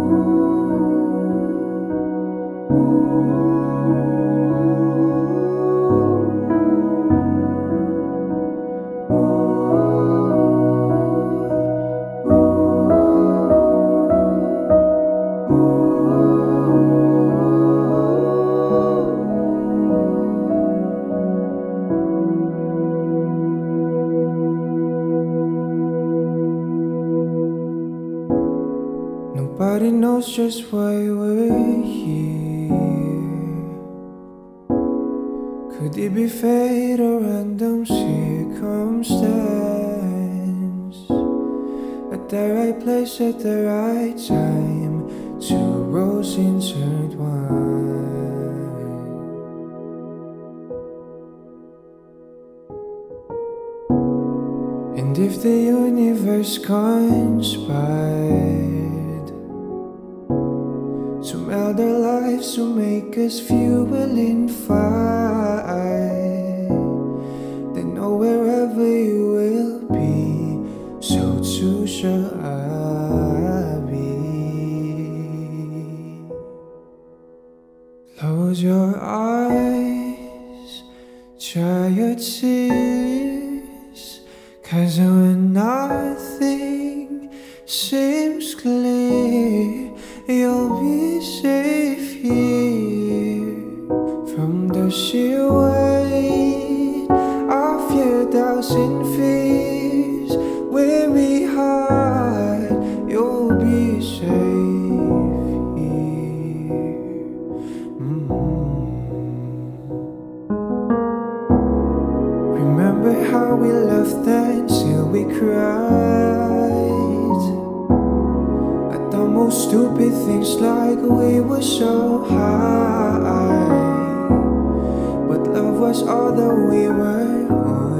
Thank you. Nobody knows just why we're here. Could it be fate or random circumstance? At the right place at the right time, two roads intertwine. And if the universe conspired lives to make us fuel in fire, then know wherever you will be, so too shall I be. Close your eyes, dry your tears, cause when nothing seems clear, you'll be safe from the sheer weight of your doubts and stupid things, like we were so high. But love was all that we were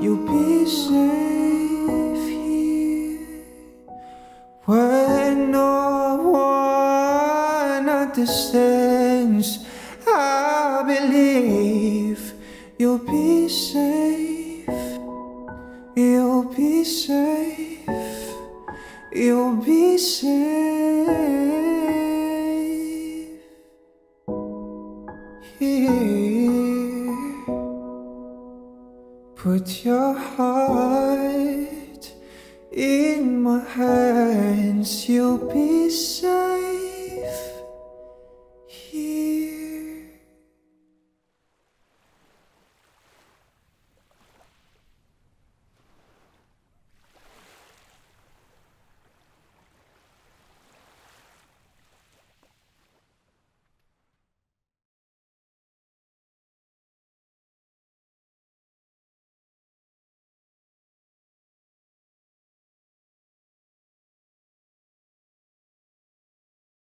You'll be safe here when no one understands. I believe you'll be safe. You'll be safe. You'll be safe put your heart in my hands, you'll be safe.